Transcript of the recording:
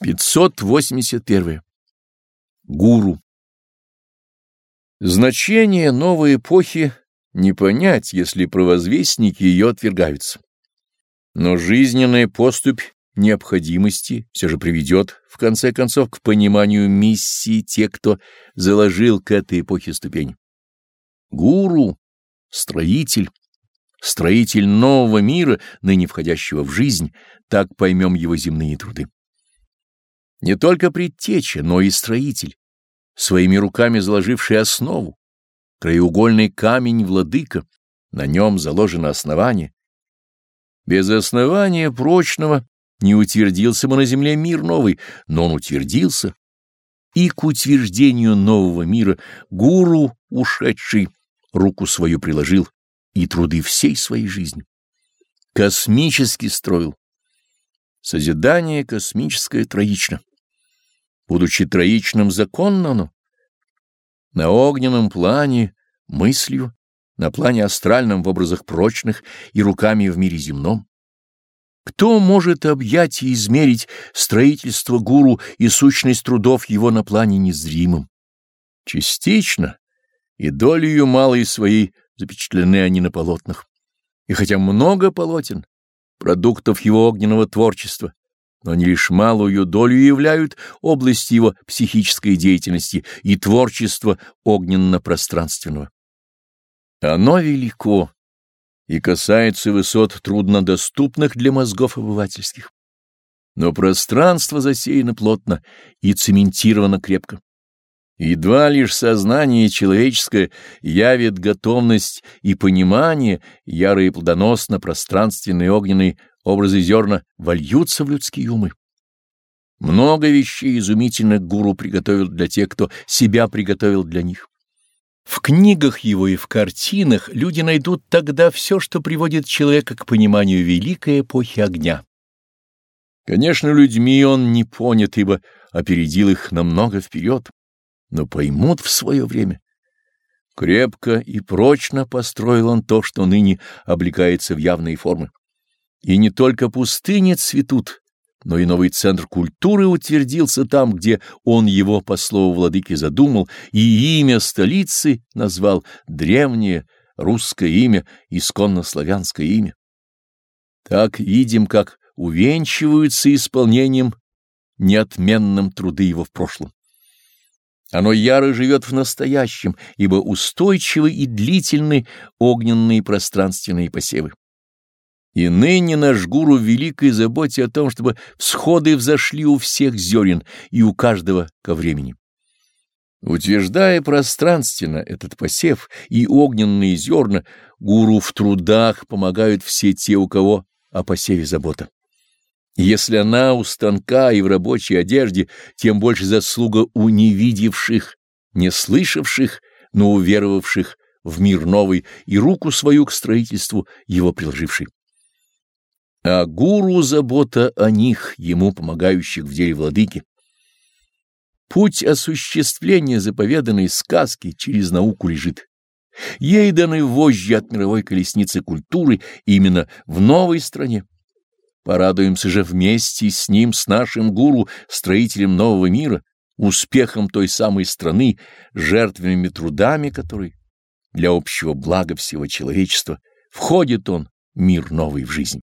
581. Гуру. Значение новой эпохи не понять, если провозвестники ее отвергаются. Но жизненная поступь необходимости все же приведет, в конце концов, к пониманию миссии тех, кто заложил к этой эпохе ступень. Гуру — строитель, строитель нового мира, ныне входящего в жизнь, так поймем его земные труды. Не только предтеча, но и строитель, своими руками заложивший основу, краеугольный камень владыка, на нем заложено основание. Без основания прочного не утвердился бы на земле мир новый, но он утвердился, и к утверждению нового мира гуру, ушедший, руку свою приложил и труды всей своей жизни. Космически строил. Созидание космическое троично будучи троичным законно. На огненном плане — мыслью, на плане астральном в образах прочных и руками в мире земном. Кто может объять и измерить строительство гуру и сущность трудов его на плане незримом? Частично и долею малой своей запечатлены они на полотнах. И хотя много полотен, продуктов его огненного творчества, но они лишь малую долю являют области его психической деятельности и творчества огненно-пространственного. Оно велико и касается высот труднодоступных для мозгов обывательских. Но пространство засеяно плотно и цементировано крепко. Едва лишь сознание человеческое явит готовность и понимание, яро и плодоносно пространственный огненный образы зерна вольются в людские умы. Много вещей изумительных гуру приготовил для тех, кто себя приготовил для них. В книгах его и в картинах люди найдут тогда все, что приводит человека к пониманию великой эпохи огня. Конечно, людьми он не понят, ибо опередил их намного вперед, но поймут в свое время. Крепко и прочно построил он то, что ныне облекается в явные формы. И не только пустыни цветут, но и новый центр культуры утвердился там, где он его, по слову владыки, задумал, и имя столицы назвал древнее русское имя, исконно славянское имя. Так видим, как увенчиваются исполнением неотменным труды его в прошлом. Оно яро живет в настоящем, ибо устойчивы и длительны огненные пространственные посевы. И ныне наш гуру в великой заботе о том, чтобы всходы взошли у всех зерен и у каждого ко времени. Утверждая пространственно этот посев и огненные зерна, гуру в трудах помогают все те, у кого о посеве забота. Если она у станка и в рабочей одежде, тем больше заслуга у невидевших, не слышавших, но уверовавших в мир новый и руку свою к строительству его приложивший а гуру забота о них, ему помогающих в деле владыки. Путь осуществления заповеданной сказки через науку лежит. Ей даны вожжи от мировой колесницы культуры именно в новой стране. Порадуемся же вместе с ним, с нашим гуру, строителем нового мира, успехом той самой страны, жертвенными трудами которой для общего блага всего человечества входит он, мир новый в жизнь.